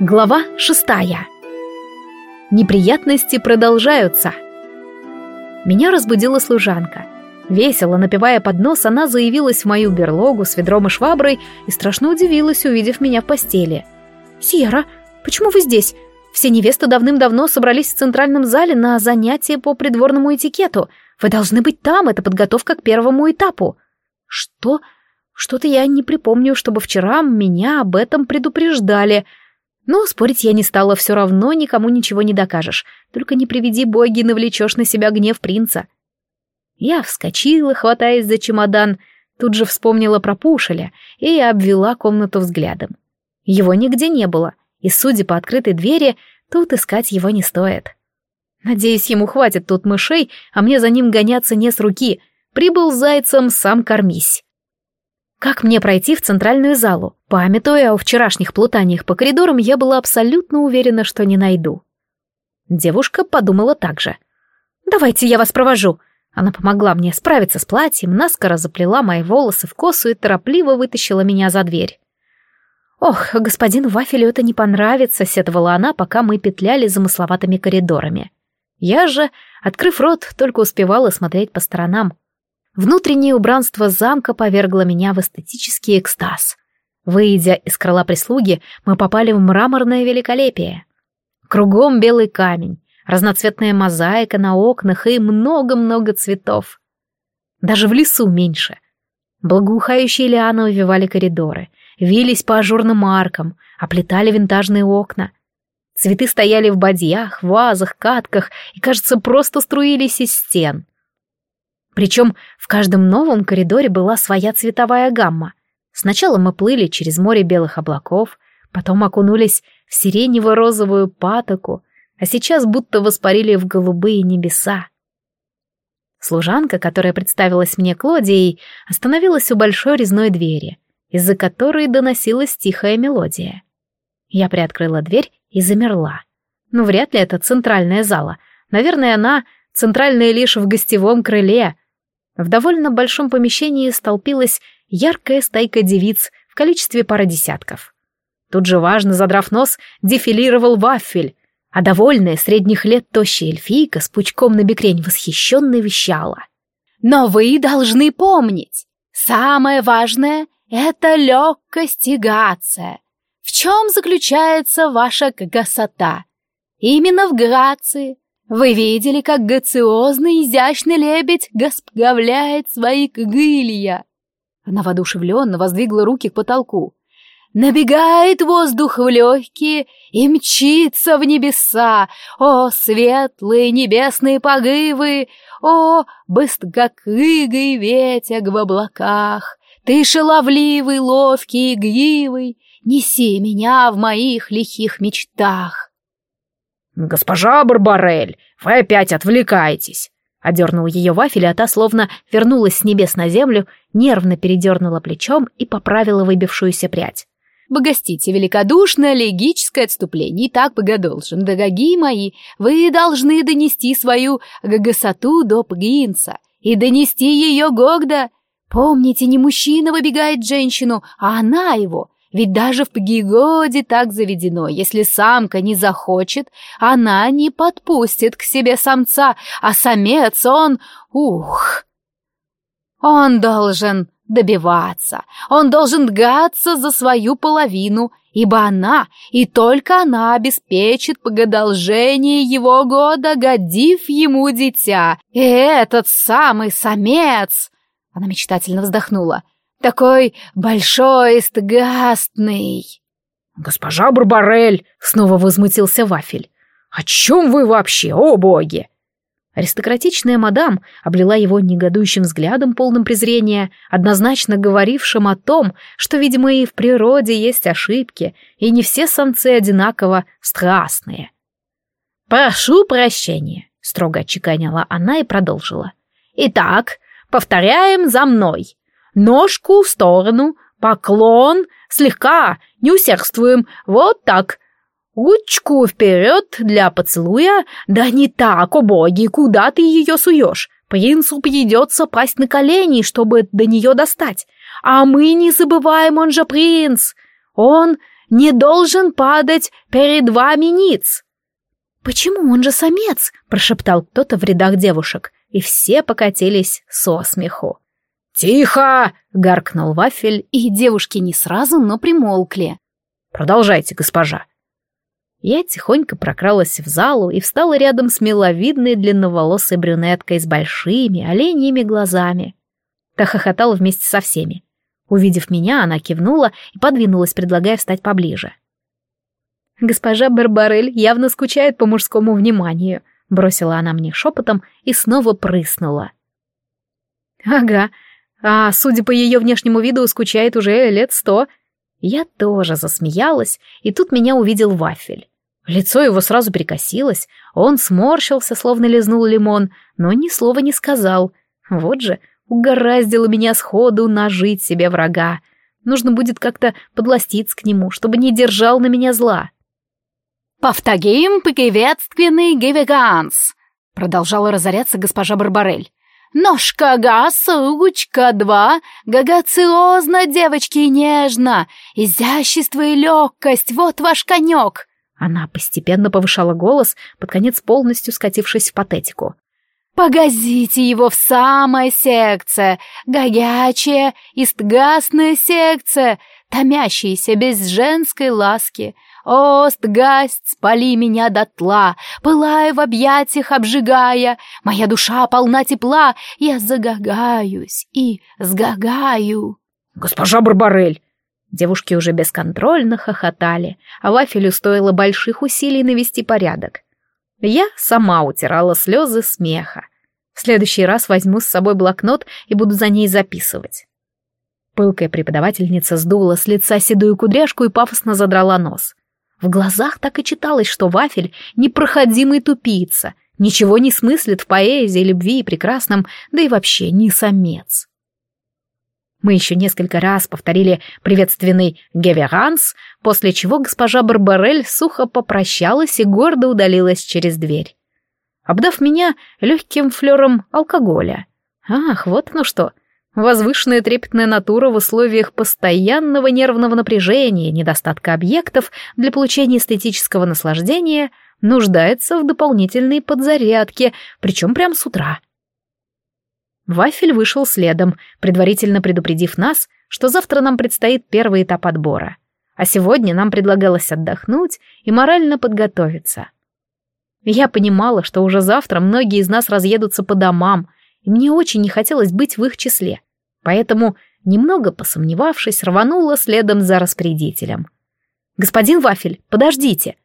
Глава шестая. Неприятности продолжаются. Меня разбудила служанка. Весело напивая под нос, она заявилась в мою берлогу с ведром и шваброй и страшно удивилась, увидев меня в постели. «Сьерра, почему вы здесь? Все невесты давным-давно собрались в центральном зале на занятия по придворному этикету. Вы должны быть там, это подготовка к первому этапу». «Что? Что-то я не припомню, чтобы вчера меня об этом предупреждали», но спорить я не стала, все равно никому ничего не докажешь. Только не приведи боги, навлечешь на себя гнев принца. Я вскочила, хватаясь за чемодан, тут же вспомнила про Пушеля и обвела комнату взглядом. Его нигде не было, и, судя по открытой двери, тут искать его не стоит. Надеюсь, ему хватит тут мышей, а мне за ним гоняться не с руки. Прибыл зайцем, сам кормись. Как мне пройти в центральную залу? Памятуя о вчерашних плутаниях по коридорам, я была абсолютно уверена, что не найду. Девушка подумала так же. «Давайте я вас провожу». Она помогла мне справиться с платьем, наскоро заплела мои волосы в косу и торопливо вытащила меня за дверь. «Ох, господину Вафелю это не понравится», — сетовала она, пока мы петляли замысловатыми коридорами. Я же, открыв рот, только успевала смотреть по сторонам. Внутреннее убранство замка повергло меня в эстетический экстаз. Выйдя из крыла прислуги, мы попали в мраморное великолепие. Кругом белый камень, разноцветная мозаика на окнах и много-много цветов. Даже в лесу меньше. Благоухающие лианы увивали коридоры, вились по ажурным аркам, оплетали винтажные окна. Цветы стояли в бадьях, вазах, катках и, кажется, просто струились из стен — причем в каждом новом коридоре была своя цветовая гамма. Сначала мы плыли через море белых облаков, потом окунулись в сиренево-розовую патоку, а сейчас будто воспарили в голубые небеса. Служанка, которая представилась мне Клодией, остановилась у большой резной двери, из-за которой доносилась тихая мелодия. Я приоткрыла дверь и замерла. Ну, вряд ли это центральная зала. Наверное, она центральная лишь в гостевом крыле, в довольно большом помещении столпилась яркая стайка девиц в количестве пары десятков. Тут же, важно задрав нос, дефилировал вафель, а довольная средних лет тощая эльфийка с пучком на бекрень восхищенно вещала. «Но вы должны помнить, самое важное — это легкость и грация. В чем заключается ваша красота? Именно в грации, вы видели, как грациозный, изящный лебедь расправляет свои крылья?» Она воодушевленно воздвигла руки к потолку. «Набегает воздух в легкие и мчится в небеса! О, светлые небесные порывы! О, быстрокрыгый ветер в облаках! Ты шаловливый, ловкий, игривый! Неси меня в моих лихих мечтах!» «Госпожа Барбарель, вы опять отвлекаетесь!» Одернул ее вафель, а та словно вернулась с небес на землю, нервно передернула плечом и поправила выбившуюся прядь. «Богостите великодушное легическое отступление, и так богодолжен, дорогие мои, вы должны донести свою гагасату до принца и донести ее Гогда. Помните, не мужчина выбегает женщину, а она его, ведь даже в Пагигоде так заведено, если самка не захочет, она не подпустит к себе самца, а самец он... Ух! Он должен добиваться, он должен гаться за свою половину, ибо она, и только она обеспечит погодолжение его года, годив ему дитя. И этот самый самец... Она мечтательно вздохнула — такой большой стгастный. «Госпожа Барбарель!» — снова возмутился Вафель. «О чем вы вообще, о боги?» Аристократичная мадам облила его негодующим взглядом, полным презрения, однозначно говорившим о том, что, видимо, и в природе есть ошибки, и не все самцы одинаково страстные. «Прошу прощения», — строго отчеканила она и продолжила. «Итак, повторяем за мной. Ножку в сторону, поклон, слегка, не усердствуем, вот так. Ручку вперед для поцелуя, да не так, о боги, куда ты ее суешь? Принцу придется пасть на колени, чтобы до нее достать. А мы не забываем, он же принц. Он не должен падать перед вами ниц!» «Почему он же самец?» — прошептал кто-то в рядах девушек, и все покатились со смеху. «Тихо!» — гаркнул Вафель, и девушки не сразу, но примолкли. «Продолжайте, госпожа». Я тихонько прокралась в залу и встала рядом с миловидной длинноволосой брюнеткой с большими оленьими глазами. Та хохотала вместе со всеми. Увидев меня, она кивнула и подвинулась, предлагая встать поближе. «Госпожа Барбарель явно скучает по мужскому вниманию», — бросила она мне шепотом и снова прыснула. «Ага, а, судя по ее внешнему виду, скучает уже лет сто». Я тоже засмеялась, и тут меня увидел Вафель. Лицо его сразу перекосилось, он сморщился, словно лизнул лимон, но ни слова не сказал. Вот же, угораздило меня сходу нажить себе врага. Нужно будет как-то подластиться к нему, чтобы не держал на меня зла. «Повтагим приветственный гевеганс!» продолжала разоряться госпожа Барбарель. «Ножка газ, ручка два, гагациозно, девочки, нежно, изящество и легкость, вот ваш конек!» Она постепенно повышала голос, под конец полностью скатившись в патетику. «Погазите его в самое сердце, горячее, истгасное сердце, томящееся без женской ласки, Ост, гасть, спали меня дотла, пылая в объятиях, обжигая, моя душа полна тепла, я загагаюсь и сгагаю. Госпожа Барбарель! Девушки уже бесконтрольно хохотали, а Вафелю стоило больших усилий навести порядок. Я сама утирала слезы смеха. В следующий раз возьму с собой блокнот и буду за ней записывать. Пылкая преподавательница сдула с лица седую кудряшку и пафосно задрала нос. В глазах так и читалось, что Вафель — непроходимый тупица, ничего не смыслит в поэзии, любви и прекрасном, да и вообще не самец. Мы еще несколько раз повторили приветственный «геверанс», после чего госпожа Барбарель сухо попрощалась и гордо удалилась через дверь, обдав меня легким флером алкоголя. Ах, вот оно что! Возвышенная трепетная натура в условиях постоянного нервного напряжения, недостатка объектов для получения эстетического наслаждения нуждается в дополнительной подзарядке, причем прямо с утра. Вафель вышел следом, предварительно предупредив нас, что завтра нам предстоит первый этап отбора, а сегодня нам предлагалось отдохнуть и морально подготовиться. Я понимала, что уже завтра многие из нас разъедутся по домам, и мне очень не хотелось быть в их числе поэтому, немного посомневавшись, рванула следом за распорядителем. «Господин Вафель, подождите!»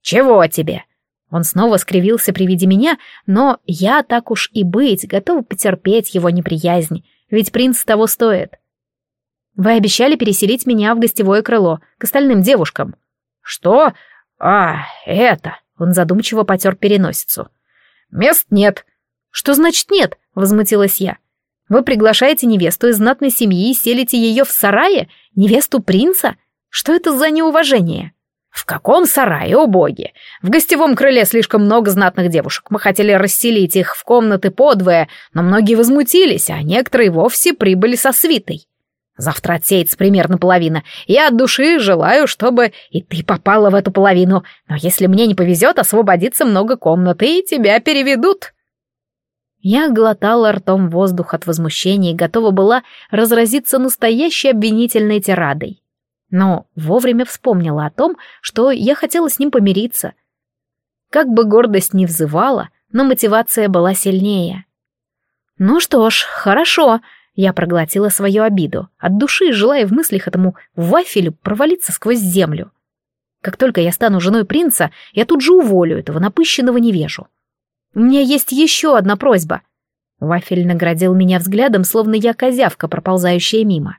«Чего тебе?» Он снова скривился при виде меня, но я, так уж и быть, готова потерпеть его неприязнь, ведь принц того стоит. Вы обещали переселить меня в гостевое крыло, к остальным девушкам. Что? А, это... Он задумчиво потер переносицу. Мест нет. Что значит нет? Возмутилась я. Вы приглашаете невесту из знатной семьи и селите ее в сарае? Невесту принца? Что это за неуважение?» «В каком сарае, о? В гостевом крыле слишком много знатных девушек. Мы хотели расселить их в комнаты подвое, но многие возмутились, а некоторые вовсе прибыли со свитой. Завтра отсеется примерно половина. Я от души желаю, чтобы и ты попала в эту половину. Но если мне не повезет, освободится много комнат, и тебя переведут». Я глотала ртом воздух от возмущения и готова была разразиться настоящей обвинительной тирадой. Но вовремя вспомнила о том, что я хотела с ним помириться. Как бы гордость ни взывала, но мотивация была сильнее. «Ну что ж, хорошо», — я проглотила свою обиду, от души желая в мыслях этому вафелю провалиться сквозь землю. Как только я стану женой принца, я тут же уволю этого напыщенного невежу. У меня есть еще одна просьба. Вафель наградил меня взглядом, словно я козявка, проползающая мимо.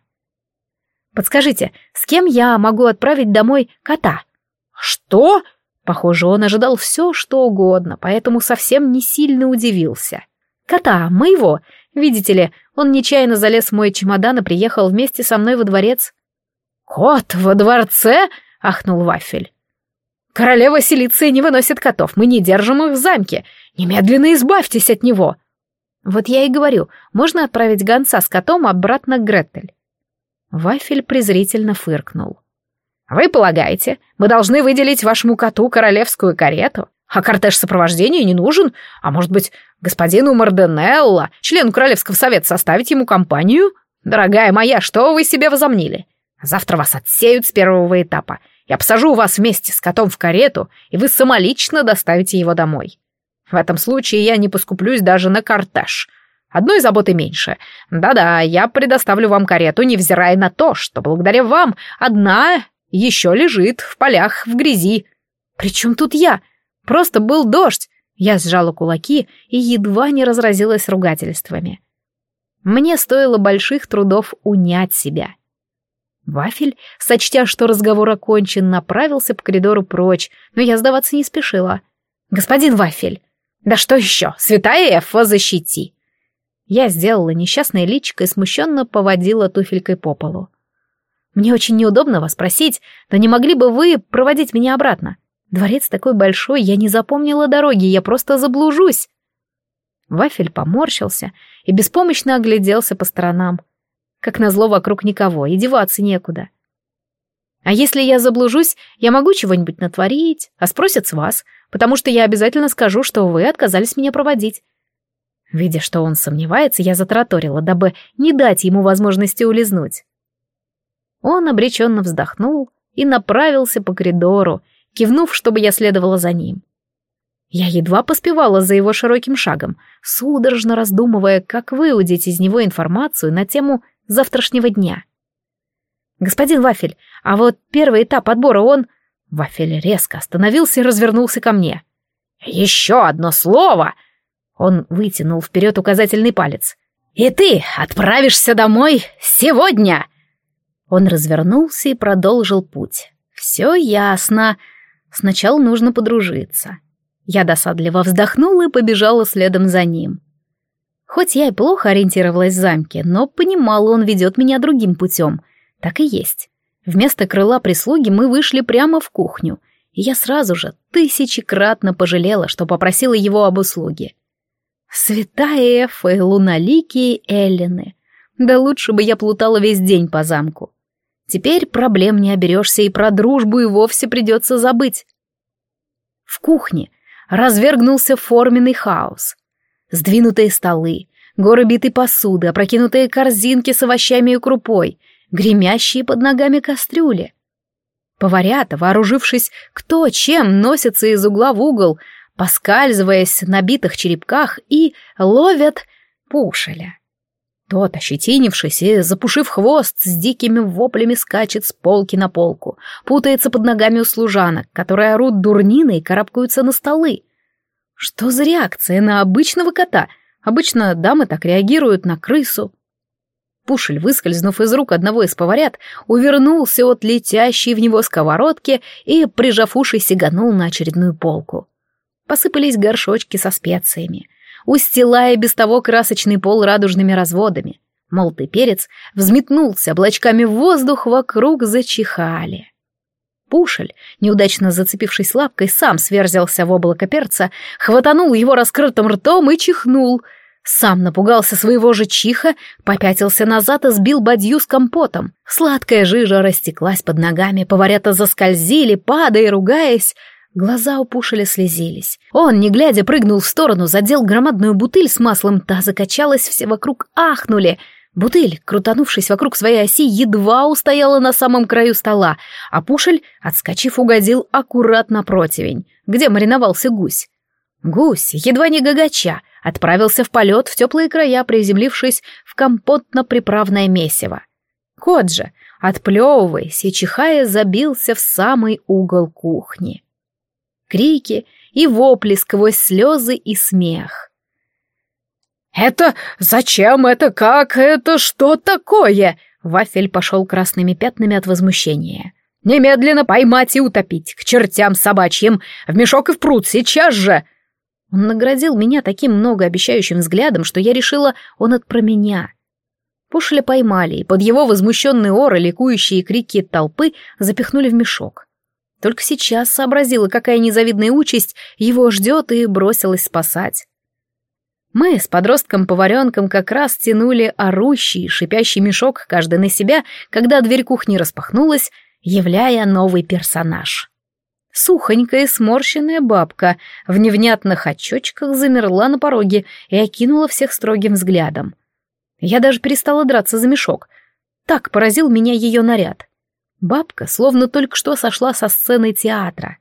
Подскажите, с кем я могу отправить домой кота? Что? Похоже, он ожидал все, что угодно, поэтому совсем не сильно удивился. Кота, моего. Видите ли, он нечаянно залез в мой чемодан и приехал вместе со мной во дворец. «Кот во дворце?» — ахнул Вафель. «Королева Селиция не выносит котов, мы не держим их в замке. Немедленно избавьтесь от него!» «Вот я и говорю, можно отправить гонца с котом обратно к Гретель?» Вафель презрительно фыркнул. Вы полагаете, мы должны выделить вашему коту королевскую карету? А кортеж сопровождения не нужен? А может быть, господину Марденелло, члену Королевского совета, составить ему компанию? Дорогая моя, что вы себе возомнили? Завтра вас отсеют с первого этапа. Я посажу вас вместе с котом в карету, и вы самолично доставите его домой. В этом случае я не поскуплюсь даже на кортеж. Одной заботы меньше. Да-да, я предоставлю вам карету, невзирая на то, что благодаря вам одна еще лежит в полях в грязи. Причем тут я? Просто был дождь. Я сжала кулаки и едва не разразилась ругательствами. Мне стоило больших трудов унять себя. Вафель, сочтя, что разговор окончен, направился по коридору прочь, но я сдаваться не спешила. «Господин Вафель!» «Да что еще? Святая Эфа, защити!» Я сделала несчастное личико и смущенно поводила туфелькой по полу. Мне очень неудобно вас просить, но не могли бы вы проводить меня обратно? Дворец такой большой, я не запомнила дороги, я просто заблужусь. Вафель поморщился и беспомощно огляделся по сторонам. Как назло, вокруг никого, и деваться некуда. А если я заблужусь, я могу чего-нибудь натворить, а спросят с вас, потому что я обязательно скажу, что вы отказались меня проводить. Видя, что он сомневается, я затраторила, дабы не дать ему возможности улизнуть. Он обреченно вздохнул и направился по коридору, кивнув, чтобы я следовала за ним. Я едва поспевала за его широким шагом, судорожно раздумывая, как выудить из него информацию на тему завтрашнего дня. «Господин Вафель, а вот первый этап отбора он...» Вафель резко остановился и развернулся ко мне. «Еще одно слово!» Он вытянул вперед указательный палец. «И ты отправишься домой сегодня!» Он развернулся и продолжил путь. «Все ясно. Сначала нужно подружиться». Я досадливо вздохнула и побежала следом за ним. Хоть я и плохо ориентировалась в замке, но понимала, он ведет меня другим путем. Так и есть. Вместо крыла прислуги мы вышли прямо в кухню, и я сразу же тысячекратно пожалела, что попросила его об услуге. Святая Эфа и луналикие Эллины. Да лучше бы я плутала весь день по замку. Теперь проблем не оберешься, и про дружбу и вовсе придется забыть. В кухне развергнулся форменный хаос. Сдвинутые столы, горы битой посуды, опрокинутые корзинки с овощами и крупой, гремящие под ногами кастрюли. Поварята, вооружившись кто чем, носятся из угла в угол, поскальзываясь на битых черепках и ловят пушеля. Тот, ощетинившись и запушив хвост, с дикими воплями скачет с полки на полку, путается под ногами у служанок, которые орут дурниной и карабкаются на столы. Что за реакция на обычного кота? Обычно дамы так реагируют на крысу. Пушель, выскользнув из рук одного из поварят, увернулся от летящей в него сковородки и, прижав уши, сиганул на очередную полку. Посыпались горшочки со специями — устилая без того красочный пол радужными разводами. Молотый перец взметнулся облачками воздух, вокруг зачихали. Пушель, неудачно зацепившись лапкой, сам сверзился в облако перца, хватанул его раскрытым ртом и чихнул. Сам напугался своего же чиха, попятился назад и сбил бадью с компотом. Сладкая жижа растеклась под ногами, поварята заскользили, падая ругаясь, Глаза у Пушеля слезились. Он, не глядя, прыгнул в сторону, задел громадную бутыль с маслом, та закачалась, все вокруг ахнули. Бутыль, крутанувшись вокруг своей оси, едва устояла на самом краю стола, а Пушель, отскочив, угодил аккуратно противень, где мариновался гусь. Гусь, едва не гагача, отправился в полет в теплые края, приземлившись в компотно-приправное месиво. Кот же, отплевываясь и чихая, забился в самый угол кухни крики и вопли сквозь слезы и смех. «Это зачем это? Как это? Что такое?» Вафель пошел красными пятнами от возмущения. «Немедленно поймать и утопить, к чертям собачьим, в мешок и в пруд, сейчас же!» Он наградил меня таким многообещающим взглядом, что я решила, он от про меня. Пушля поймали, и под его возмущенные оры ликующие крики толпы запихнули в мешок. Только сейчас сообразила, какая незавидная участь его ждет, и бросилась спасать. Мы с подростком-поваренком как раз тянули орущий, шипящий мешок, каждый на себя, когда дверь кухни распахнулась, являя новый персонаж. Сухонькая сморщенная бабка в невнятных очочках замерла на пороге и окинула всех строгим взглядом. Я даже перестала драться за мешок. Так поразил меня ее наряд. Бабка словно только что сошла со сцены театра.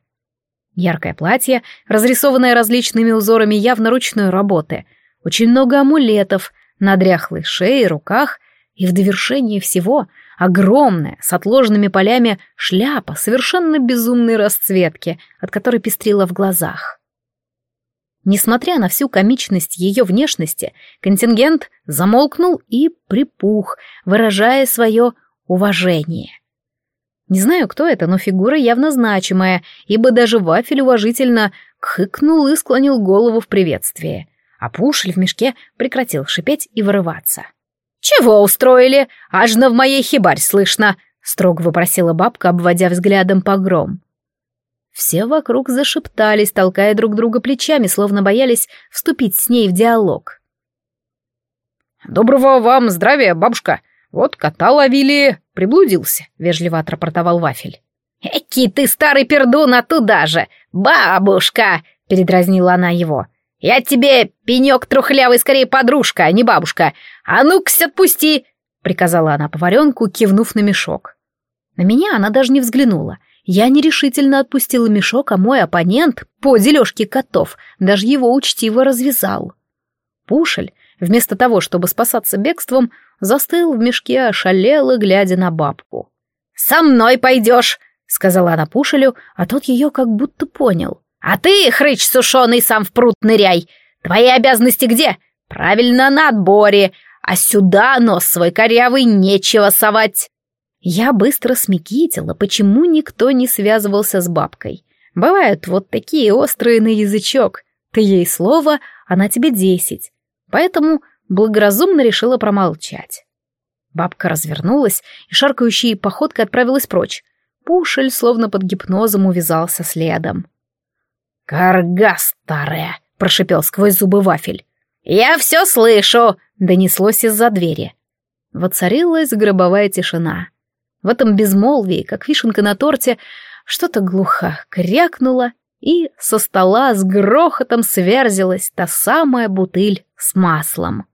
Яркое платье, разрисованное различными узорами явно ручной работы, очень много амулетов на дряхлой шее и руках, и в довершении всего огромная, с отложенными полями, шляпа совершенно безумной расцветки, от которой пестрила в глазах. Несмотря на всю комичность ее внешности, контингент замолкнул и припух, выражая свое уважение. Не знаю, кто это, но фигура явно значимая, ибо даже вафель уважительно кхыкнул и склонил голову в приветствии, а пушель в мешке прекратил шипеть и вырываться. «Чего устроили? Аж на в моей хибарь слышно!» — строго вопросила бабка, обводя взглядом погром. Все вокруг зашептались, толкая друг друга плечами, словно боялись вступить с ней в диалог. «Доброго вам здравия, бабушка! Вот кота ловили, приблудился», — вежливо отрапортовал Вафель. «Эки ты старый пердун, а туда же! Бабушка!» — передразнила она его. «Я тебе, пенек трухлявый, скорее подружка, а не бабушка. А ну-ка, отпусти!» — приказала она поваренку, кивнув на мешок. На меня она даже не взглянула. Я нерешительно отпустила мешок, а мой оппонент, по дележке котов, даже его учтиво развязал. Пушель, вместо того, чтобы спасаться бегством, застыл в мешке, ошалел и глядя на бабку. «Со мной пойдешь!» — сказала она Пушелю, а тот ее как будто понял. «А ты, хрыч сушеный, сам в пруд ныряй! Твои обязанности где? Правильно, на отборе, а сюда нос свой корявый нечего совать!» Я быстро смекитила, почему никто не связывался с бабкой. Бывают вот такие острые на язычок. Ты ей слово, она тебе десять. Поэтому благоразумно решила промолчать. Бабка развернулась и шаркающей походкой отправилась прочь. Пушель словно под гипнозом увязался следом. «Карга старая!» — прошипел сквозь зубы вафель. «Я все слышу!» — донеслось из-за двери. Воцарилась гробовая тишина. В этом безмолвии, как вишенка на торте, что-то глухо крякнуло, и со стола с грохотом сверзилась та самая бутыль с маслом.